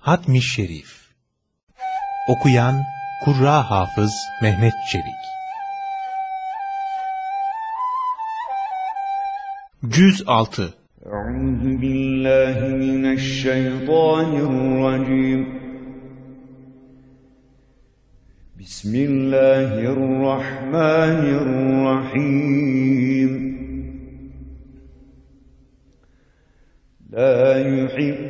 Hatmi Şerif Okuyan Kurra Hafız Mehmet Çelik. Cüz 6 Euzu billahi mineşşeytanirracim Bismillahirrahmanirrahim. La yuhibbu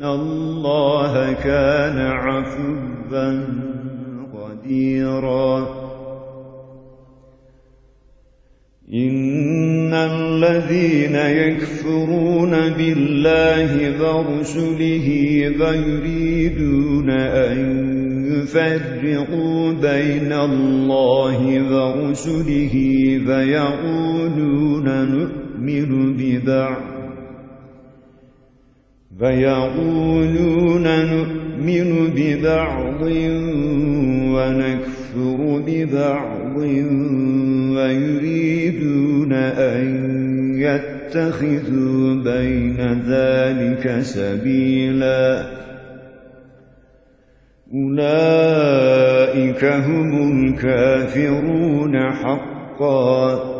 فإن الله كان عفوا قديرا. إن الذين يكفرون بالله ورسله ويريدون أن يفرقوا بين الله ورسله فيقولون نؤمن ببعض فيقولون نؤمن ببعض ونكفر ببعض ويريدون أن يتخذوا بين ذلك سبيلا. أولئك هم الكافرون حقا.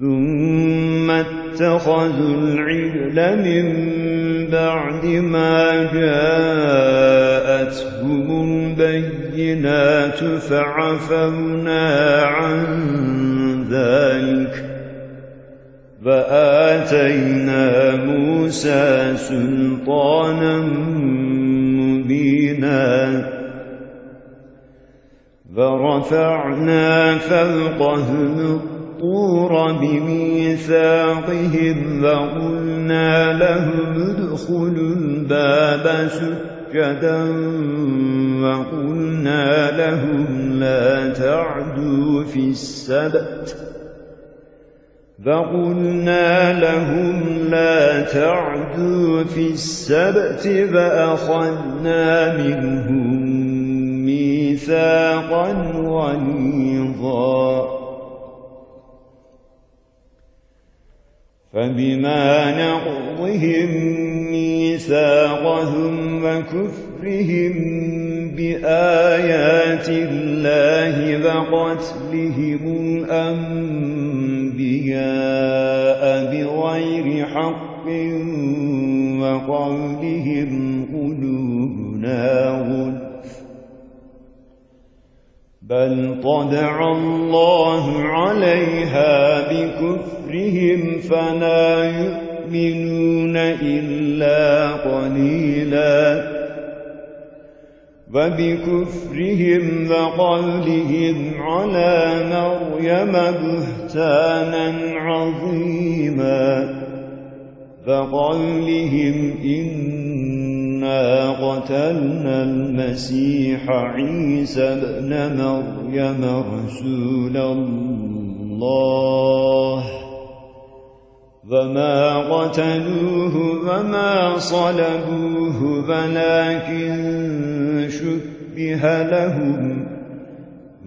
ثم اتخذوا العجل من بعد ما جاءتهم البينات فعفونا عن ذلك فآتينا موسى سلطانا مبينا فرفعنا فوقهم الطور بميثاقهم وقلنا لهم ادخلوا الباب سجدا وقلنا لهم لا تعدوا في السبت فقلنا لهم لا تعدوا في السبت فأخذنا منهم ميثاقا غليظا فبما نقضهم ميثاقهم وكفرهم بآيات الله وقتلهم الأنبياء بغير حق وقولهم قلوبنا غلف بل طبع الله عليها بكفرهم فلا يؤمنون إلا قليلا وبكفرهم وقولهم على مريم بهتانا عظيما فقولهم إنا قتلنا المسيح عيسى ابن مريم رسول الله. فما قتلوه وما صلبوه ولكن شبه لهم.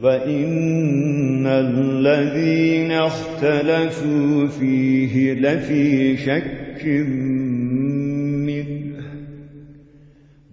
وَإِنَّ الَّذِينَ اخْتَلَفُوا فِيهِ لَفِي شَكٍّ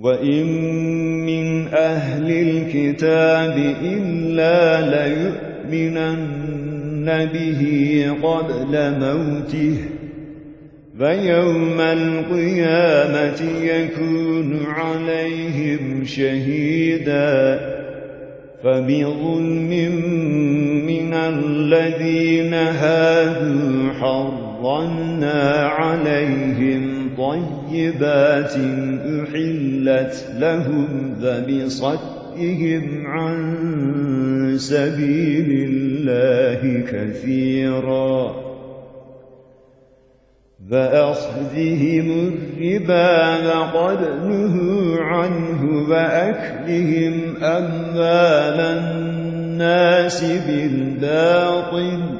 وإن من أهل الكتاب إلا ليؤمنن به قبل موته فيوم القيامة يكون عليهم شهيداً فبظلم من الذين هادوا حرمنا عليهم طيبات أحلت لهم فبصدهم عن سبيل الله كثيراً فأخذهم الربا لقد نهوا عنه وأكلهم أموال الناس بالباطل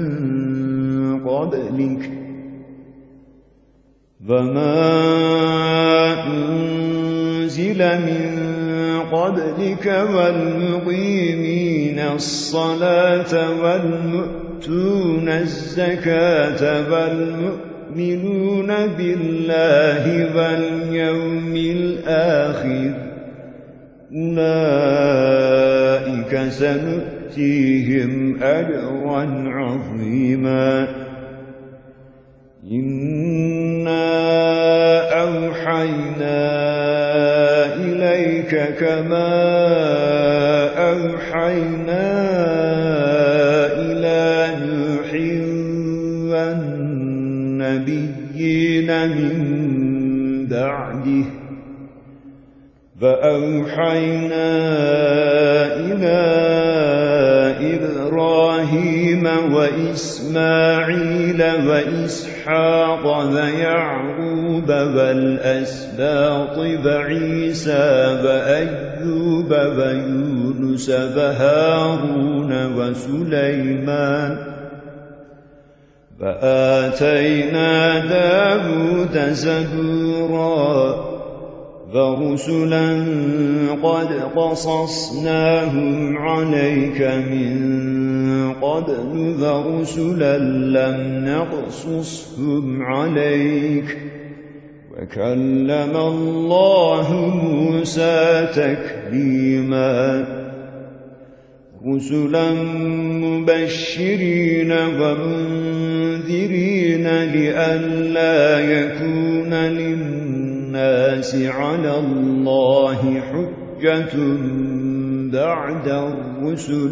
قبلك وما أنزل من قبلك والمقيمين الصلاة والمؤتون الزكاة والمؤمنين يؤمنون بالله واليوم الآخر. أولئك سنؤتيهم أجرا عظيما. إنا أوحينا إليك كما أوحينا النبيين من بعده فأوحينا إلى إبراهيم وإسماعيل وإسحاق ويعقوب والأسباط وعيسى وأيوب ويونس وهارون وسليمان فآتينا داود زبورا فرسلا قد قصصناهم عليك من قبل فرسلا لم نقصصهم عليك وكلم الله موسى تكليماً رسلا مبشرين ومنذرين لئلا يكون للناس على الله حجة بعد الرسل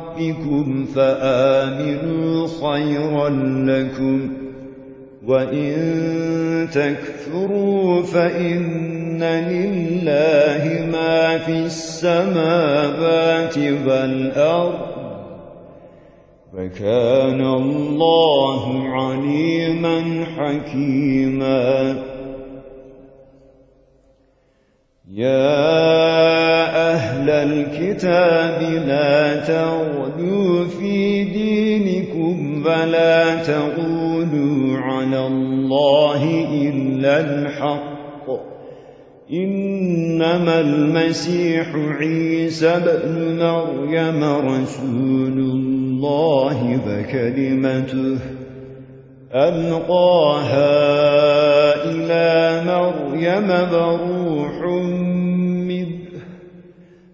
فآمنوا خيرا لكم وإن تكفروا فإن لله ما في السماوات والأرض وكان الله عليما حكيما. يا الكتاب لا تغلوا في دينكم ولا تقولوا على الله إلا الحق. إنما المسيح عيسى بن مريم رسول الله وكلمته ألقاها إلى مريم منه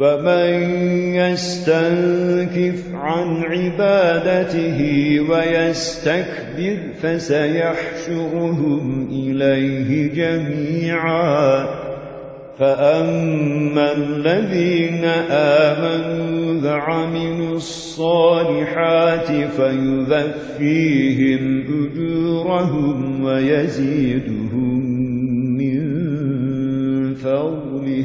ومن يستنكف عن عبادته ويستكبر فسيحشرهم إليه جميعا فأما الذين آمنوا وعملوا الصالحات فيذفيهم أجورهم ويزيدهم من فضله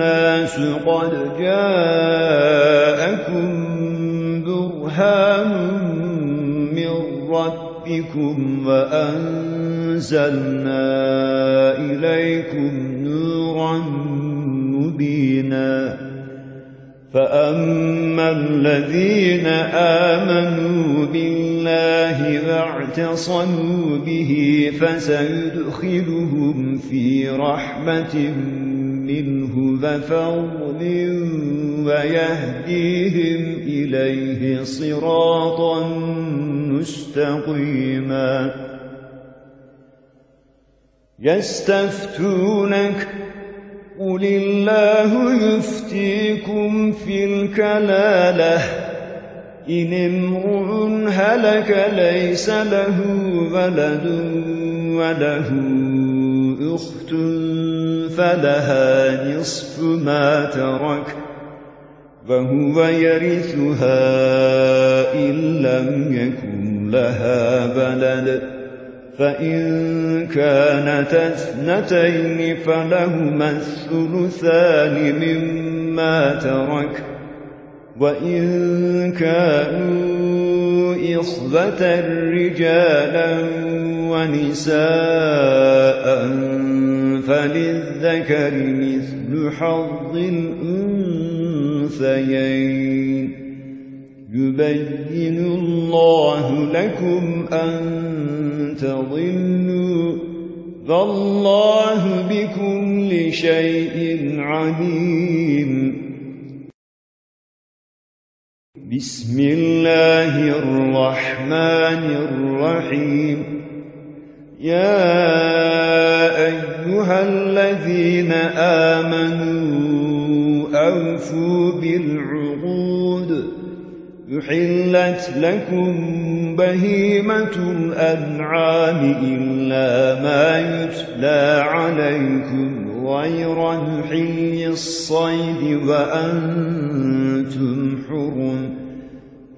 الناس قد جاءكم برهان من ربكم وأنزلنا إليكم نورا مبينا. فأما الذين آمنوا بالله واعتصموا به فسيدخلهم في رحمة منه وفضل ويهديهم إليه صراطا مستقيما. يستفتونك قل الله يفتيكم في الكلالة. إن امرؤ هلك ليس له ولد وله أخت فلها نصف ما ترك وهو يرثها إن لم يكن لها بلد فإن كانت اثنتين فلهما الثلثان مما ترك. وإن كانوا إخبة رجالا ونساء فللذكر مثل حظ الأنثيين. يبين الله لكم أن تضلوا فالله بكل شيء عليم. بسم الله الرحمن الرحيم. يا أيها الذين آمنوا أوفوا بالعقود. يحلت لكم بهيمة الأنعام إلا ما يتلى عليكم غير الحي الصيد وأنتم حرم.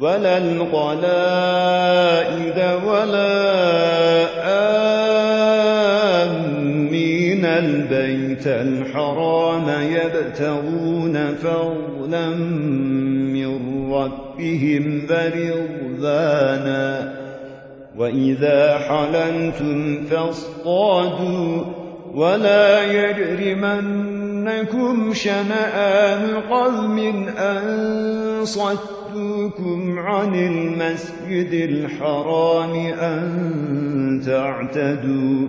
ولا القلائد ولا آمين. البيت الحرام يبتغون فضلا من ربهم فرضانا وإذا حللتم فاصطادوا ولا يجرمنكم شنآن قوم أن صدوا صدوكم عن المسجد الحرام أن تعتدوا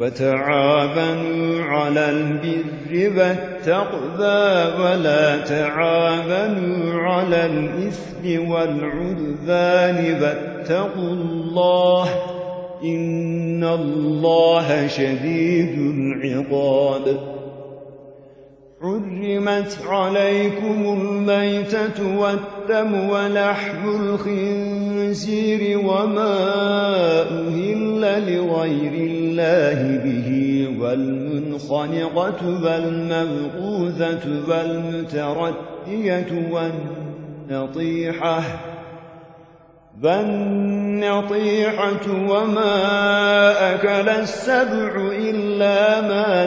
وتعاونوا على البر والتقوى ولا تعاونوا على الإثم والعدوان واتقوا الله إن الله شديد العقاب حرمت عليكم الميتة والدم ولحم الخنزير وما أهل لغير الله به والمنخنقة والموقوذة والمتردية والنطيحة فالنطيحة وما أكل السبع إلا ما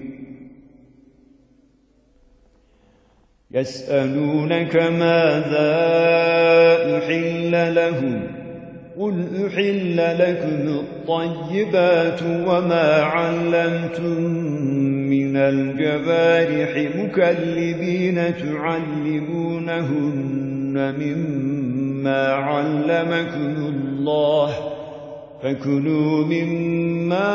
يسألونك ماذا أحل لهم قل أحل لكم الطيبات وما علمتم من الجبارح مكلبين تعلمونهن مما علمكم الله فكلوا مما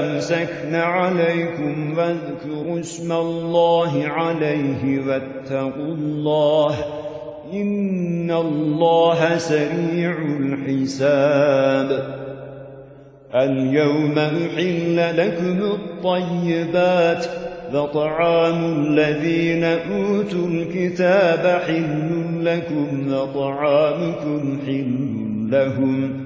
أمسكن عليكم واذكروا اسم الله عليه واتقوا الله إن الله سريع الحساب اليوم أحل لكم الطيبات فطعام الذين أوتوا الكتاب حل لكم وطعامكم حل لهم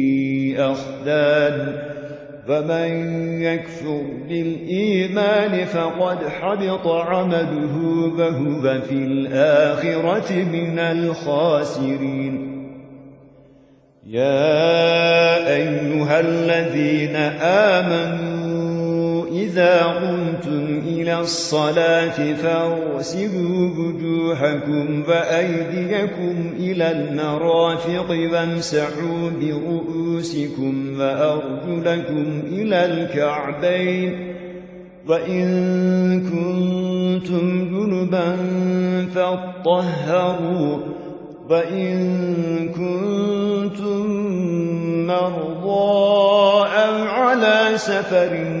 بأخدان فمن يكفر بالإيمان فقد حبط عمله فهو في الآخرة من الخاسرين. يا أيها الذين آمنوا إذا قمتم إلى الصلاة فارسلوا وجوهكم وأيديكم إلى المرافق وامسحوا برؤوسكم وأرجلكم إلى الكعبين وإن كنتم جنبا فاطهروا وإن كنتم مرضى أو على سفر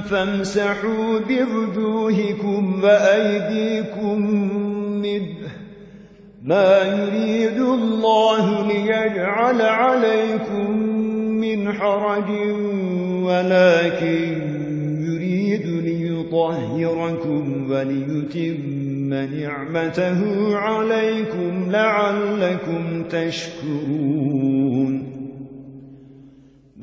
فامسحوا بوجوهكم وأيديكم منه ما يريد الله ليجعل عليكم من حرج ولكن يريد ليطهركم وليتم نعمته عليكم لعلكم تشكرون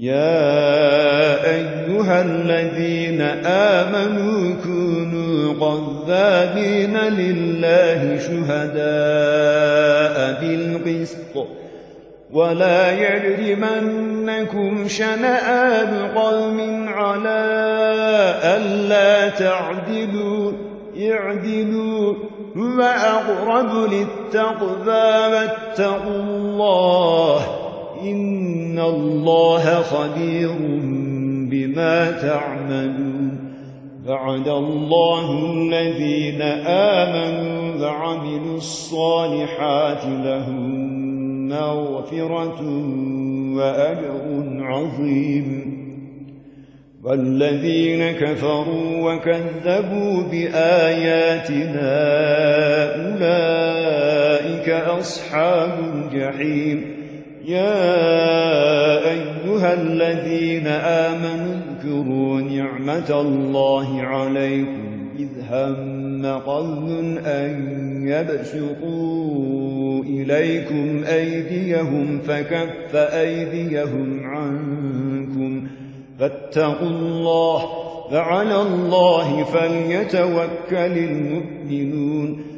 يا أيها الذين آمنوا كونوا قذابين لله شهداء بالقسط. ولا يجرمنكم شنآن قوم على ألا تعدلوا. اعدلوا. هو أقرب للتقوى واتقوا الله. إن الله خبير بما تعملون بعد الله الذين آمنوا وعملوا الصالحات لهم مغفرة وأجر عظيم والذين كفروا وكذبوا بآياتنا أولئك أصحاب الجحيم يا أيها الذين آمنوا اذكروا نعمة الله عليكم إذ هم قوم أن يبسطوا إليكم أيديهم فكف أيديهم عنكم فاتقوا الله فعلى الله فليتوكل المؤمنون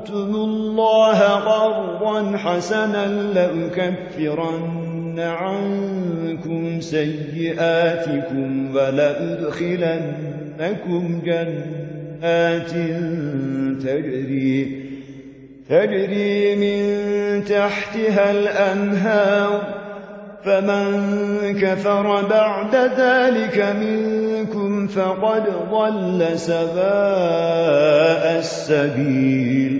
وأقررتم الله قرضا حسنا لأكفرن عنكم سيئاتكم ولأدخلنكم جنات تجري تجري من تحتها الأنهار فمن كفر بعد ذلك منكم فقد ضل سباء السبيل.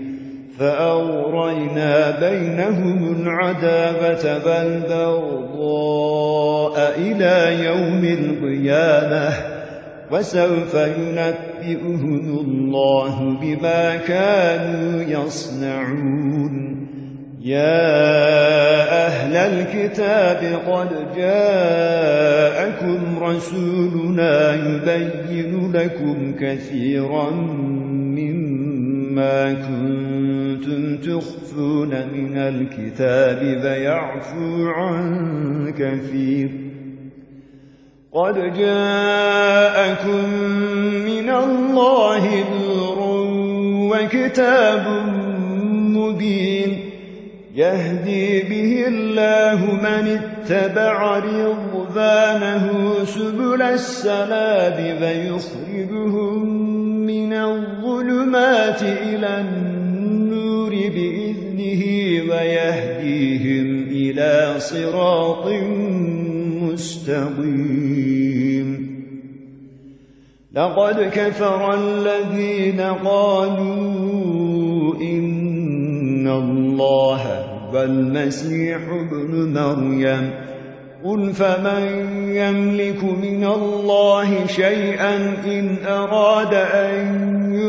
فأورينا بينهم العداوة بالبغضاء إلى يوم القيامة وسوف ينبئهم الله بما كانوا يصنعون. يا أهل الكتاب قد جاءكم رسولنا يبين لكم كثيرا مما كنتم تخفون من الكتاب فيعفو عن كثير قد جاءكم من الله نور وكتاب مبين يهدي به الله من اتبع رضوانه سبل السلام فيخرجهم من الظلمات إلى النور بإذنه ويهديهم إلى صراط مستقيم. لقد كفر الذين قالوا إن الله هو المسيح ابن مريم. قل فمن يملك من الله شيئا إن أراد أن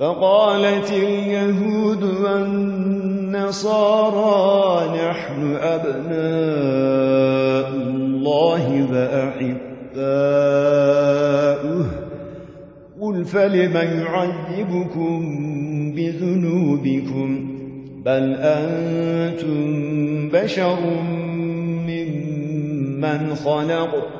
فقالت اليهود والنصارى نحن أبناء الله وأحباؤه. قل فلم يعذبكم بذنوبكم؟ بل أنتم بشر ممن خلق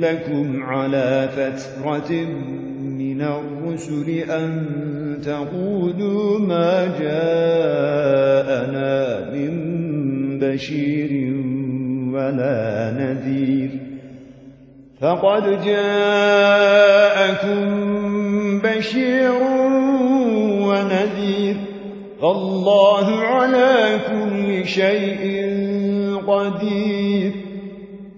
لكم على فترة من الرسل أن تقولوا ما جاءنا من بشير ولا نذير فقد جاءكم بشير ونذير فالله على كل شيء قدير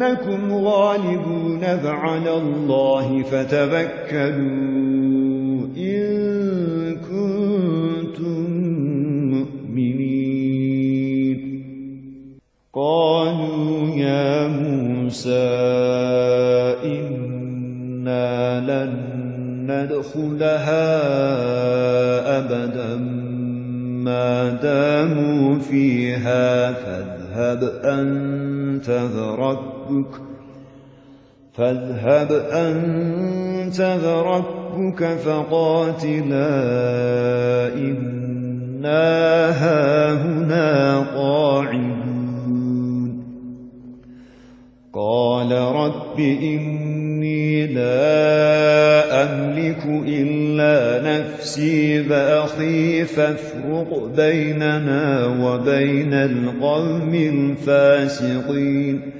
فإنكم غالبون فعلى الله فتذكروا إن كنتم مؤمنين. قالوا يا موسى إنا لن ندخلها أبداً. ما داموا فيها فاذهب أنت وربك فاذهب أنت وربك فقاتلا إنا هاهنا قاعدون. قال رب إني لا أملك إلا نفسي فأخي فافرق بيننا وبين القوم الفاسقين.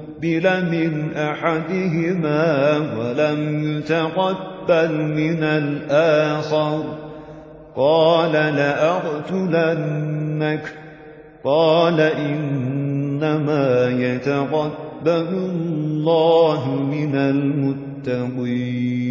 من أحدهما ولم يتقبل من الآخر. قال لأقتلنك. قال إنما يتقبل الله من المتقين.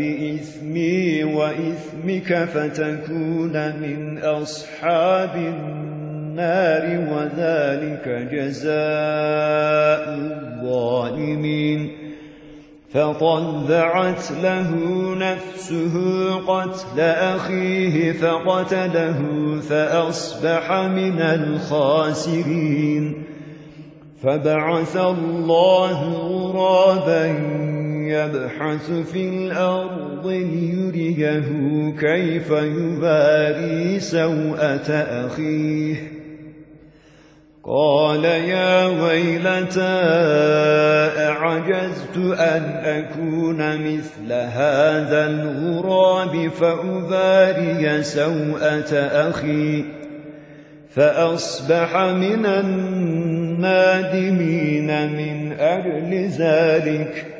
بإثمي وإثمك فتكون من أصحاب النار وذلك جزاء الظالمين. فطلعت له نفسه قتل أخيه فقتله فأصبح من الخاسرين. فبعث الله غرابا يبحث في الأرض ليريه كيف يباري سوءة أخيه. قال يا ويلتى أعجزت أن أكون مثل هذا الغراب فأباري سوءة أخي. فأصبح من النادمين من أجل ذلك.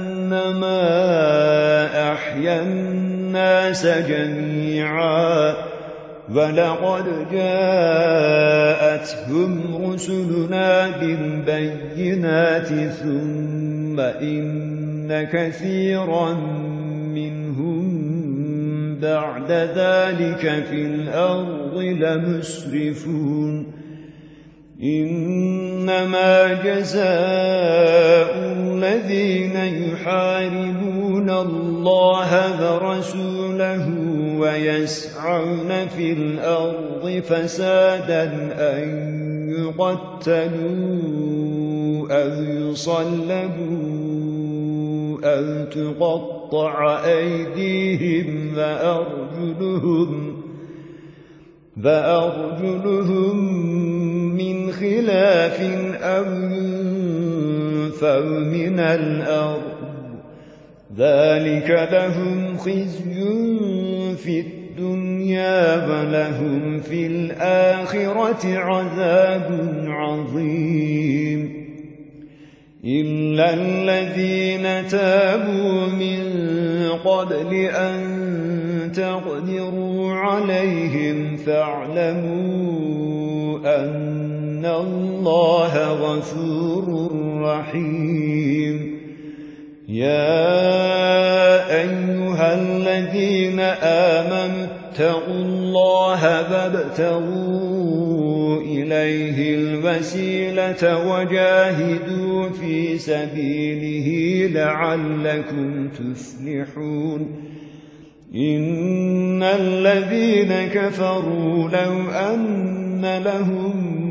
أحيا الناس جميعا ولقد جاءتهم رسلنا بالبينات ثم إن كثيرا منهم بعد ذلك في الأرض لمسرفون إنما جزاء الذين يحاربون الله ورسوله ويسعون في الأرض فسادا أن يقتلوا أو يصلبوا أو تقطع أيديهم وأرجلهم فأرجلهم من خلاف أو ينفوا من الأرض. ذلك لهم خزي في الدنيا ولهم في الآخرة عذاب عظيم. إلا الذين تابوا من قبل أن تقدروا عليهم فاعلموا أن الله غفور رحيم يا أيها الذين آمنوا اتقوا الله فابتغوا إليه الوسيلة وجاهدوا في سبيله لعلكم تفلحون إن الذين كفروا لو أن لهم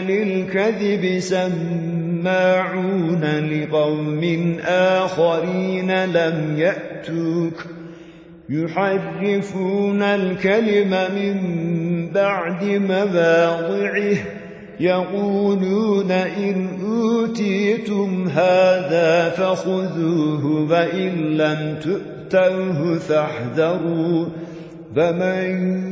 للكذب سماعون لقوم آخرين لم يأتوك يحرفون الكلم من بعد مواضعه يقولون إن أوتيتم هذا فخذوه وإن لم تؤتوه فاحذروا فمن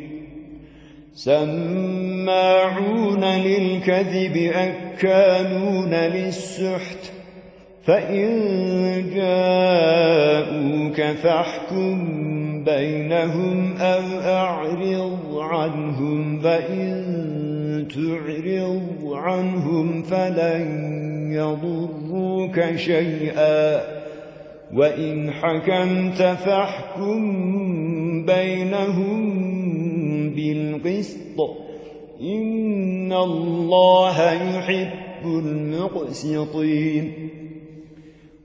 سماعون للكذب أكانون للسحت. فإن جاءوك فاحكم بينهم أو أعرض عنهم فإن تعرض عنهم فلن يضروك شيئا. وإن حكمت فاحكم بينهم بالقسط. إن الله يحب المقسطين.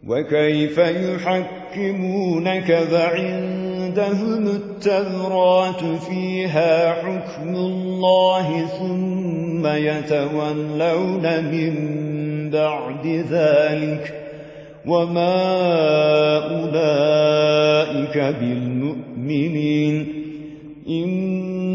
وكيف يحكمونك فعندهم التوراة فيها حكم الله ثم يتولون من بعد ذلك. وما أولئك بالمؤمنين.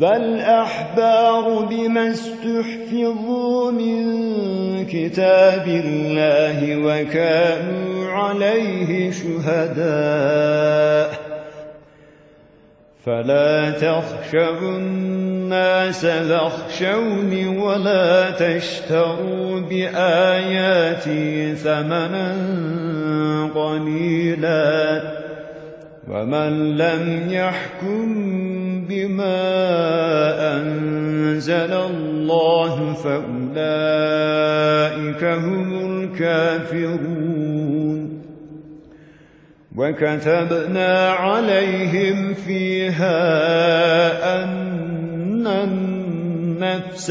والأحبار بما استحفظوا من كتاب الله وكانوا عليه شهداء فلا تخشوا الناس واخشوني ولا تشتروا بآياتي ثمنا قليلا ومن لم يحكم بما أنزل الله فأولئك هم الكافرون. وكتبنا عليهم فيها أن النفس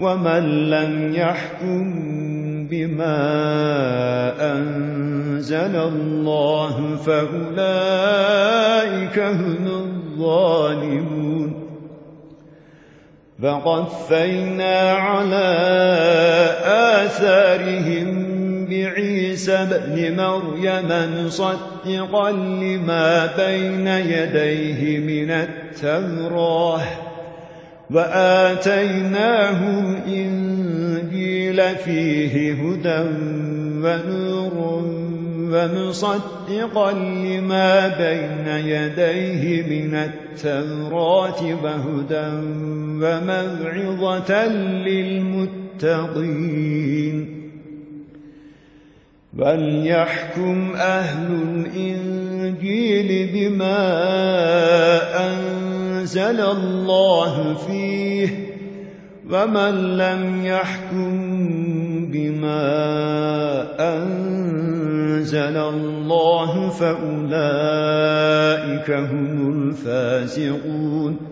ومن لم يحكم بما أنزل الله فأولئك هم الظالمون فقفينا على آثارهم بعيسى بن مريم مصدقا لما بين يديه من التوراه وآتيناه الإنجيل فيه هدى ونور ومصدقا لما بين يديه من التوراة وهدى وموعظة للمتقين. وليحكم أهل الإنجيل بما أنزل الله فيه ومن لم يحكم بما أنزل الله فأولئك هم الفاسقون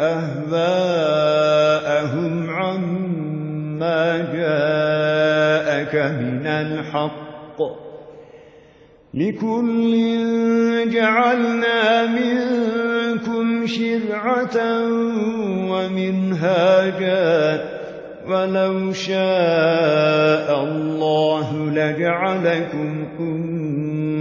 أهواءهم عما جاءك من الحق. لكل جعلنا منكم شرعة ومنهاجا. ولو شاء الله لجعلكم أمة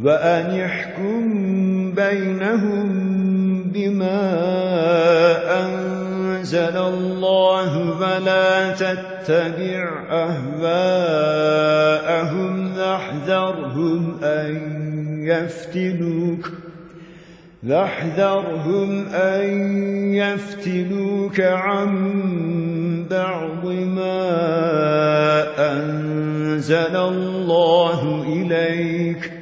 وأن يحكم بينهم بما أنزل الله فلا تتبع أهواءهم واحذرهم أن يفتنوك فاحذرهم أن يفتنوك عن بعض ما أنزل الله إليك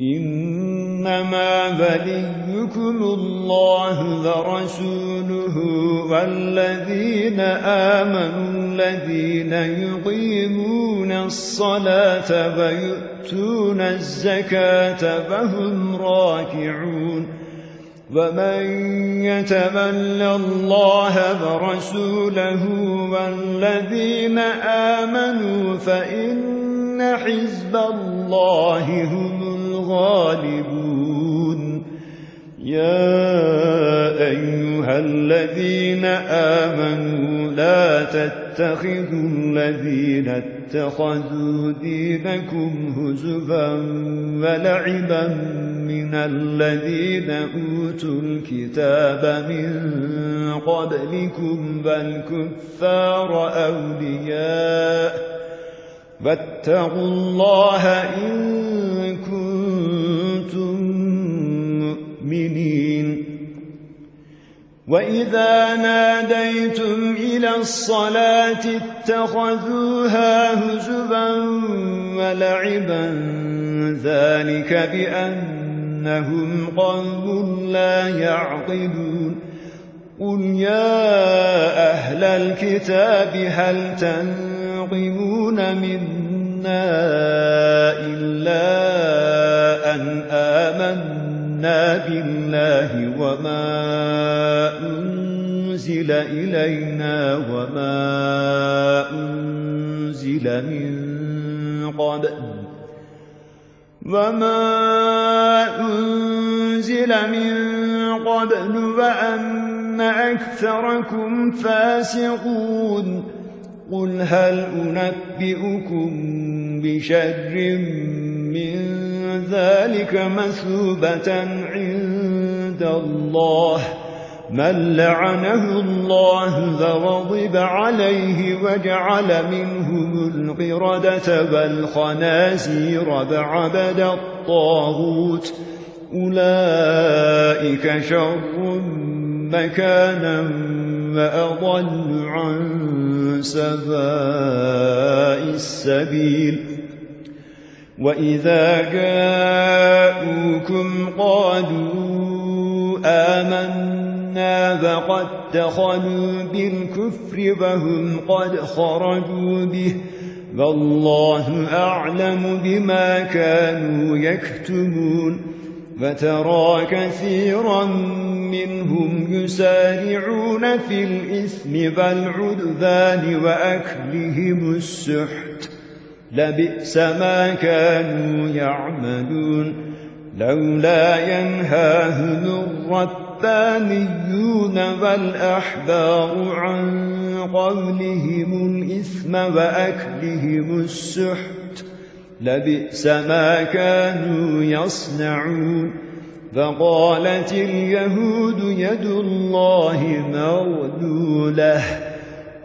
إنما وليكم الله ورسوله والذين آمنوا الذين يقيمون الصلاة ويؤتون الزكاة وهم راكعون ومن يتمل الله ورسوله والذين آمنوا فإن حزب الله هم الغالبون. يا أيها الذين آمنوا لا تتخذوا الذين اتخذوا دينكم هزبا ولعبا من الذين أوتوا الكتاب من قبلكم والكفار أولياء. فاتقوا الله إن كنتم مؤمنين. وإذا ناديتم إلى الصلاة اتخذوها هزبا ولعبا ذلك بأنهم قوم لا يعقلون. قل يا أهل الكتاب هل تنقمون منا إلا أن آمنا بالله وما أنزل إلينا وما أنزل من قبل وما أنزل من قبل وأن أكثركم فاسقون قل هل أنبئكم بشر من ذلك مثوبة عند الله. من لعنه الله فغضب عليه وجعل منهم القردة والخنازير بعبد الطاغوت. أولئك شر مكانا وأضل عن سباء السبيل. وإذا جاءوكم قالوا آمنا فقد دخلوا بالكفر فهم قد خرجوا به فالله أعلم بما كانوا يكتمون فترى كثيرا منهم يسارعون في الإثم فالعدذان وأكلهم السحت لبئس ما كانوا يعملون لولا ينهاهم الربانيون والأحبار عن قولهم الإثم وأكلهم السحت لبئس ما كانوا يصنعون فقالت اليهود يد الله مغلولة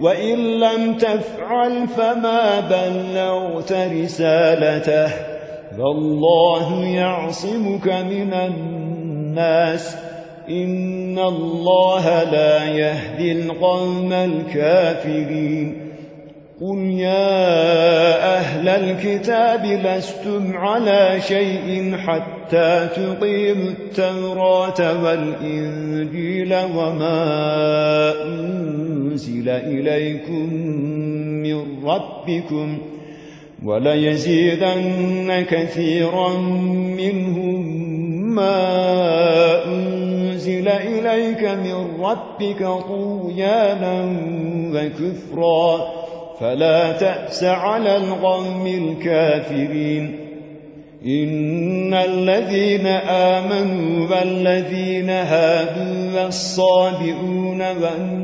وإن لم تفعل فما بلغت رسالته فالله يعصمك من الناس إن الله لا يهدي القوم الكافرين قل يا أهل الكتاب لستم على شيء حتى تقيموا التوراة والإنجيل وما أنزل إليكم من ربكم وليزيدن كثيرا منهم ما أنزل إليك من ربك طويانا وكفرا فلا تأس على القوم الكافرين إن الذين آمنوا والذين هادوا والصابئون والنصارى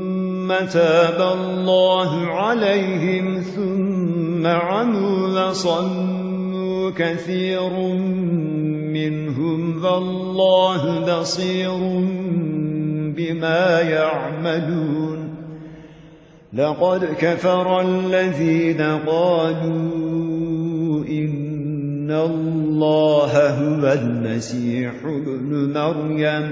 تاب الله عليهم ثم عموا وصموا كثير منهم فالله بصير بما يعملون لقد كفر الذين قالوا إن الله هو المسيح ابن مريم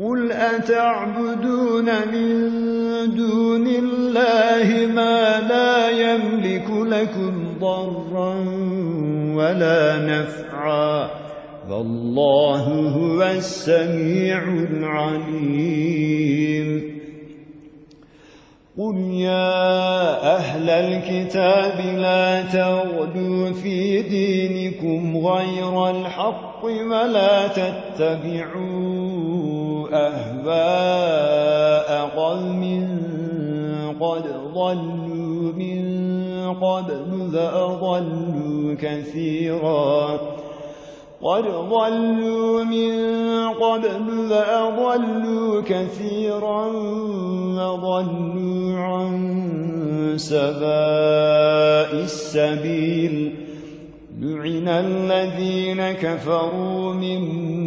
قل أتعبدون من دون الله ما لا يملك لكم ضرا ولا نفعا فالله هو السميع العليم. قل يا أهل الكتاب لا تغدوا في دينكم غير الحق ولا تتبعوا أهواء قوم قد ضلوا من قبل فأضلوا كثيراً. قد ضلوا من قبل فأضلوا كثيرا وضلوا عن سباء السبيل. لعن الذين كفروا من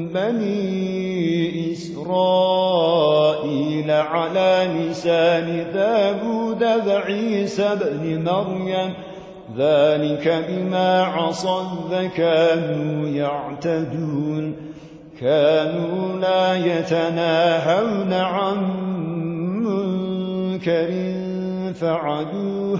بني إسرائيل على لسان داود وعيسى بن مريم. ذلك بما عصوا كانوا يعتدون. كانوا لا يتناهون عن منكر فعدوه.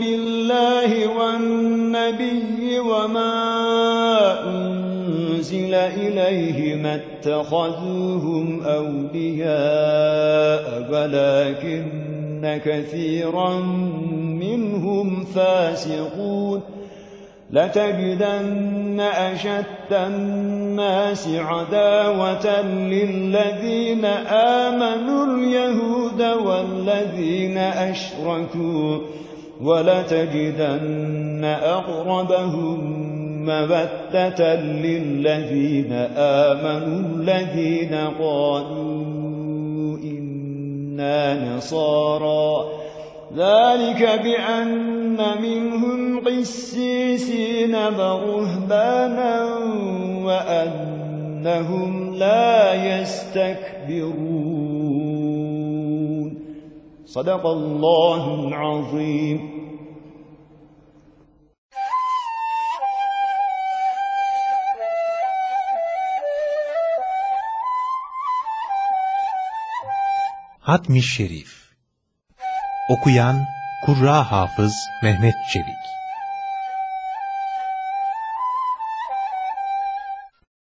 بالله والنبي وما أنزل إليه ما اتخذوهم أولياء ولكن كثيرا منهم فاسقون. لتجدن أشد الناس عداوة للذين آمنوا اليهود والذين أشركوا ولتجدن أقربهم مبتة للذين آمنوا الذين قالوا إنا نصارى. ذلك بأن منهم قسيسين برهبانا وأن بأنهم لا يستكبرون. صدق الله العظيم. Hatmi Şerif. Okuyan Kurra Hafız Mehmet Çelik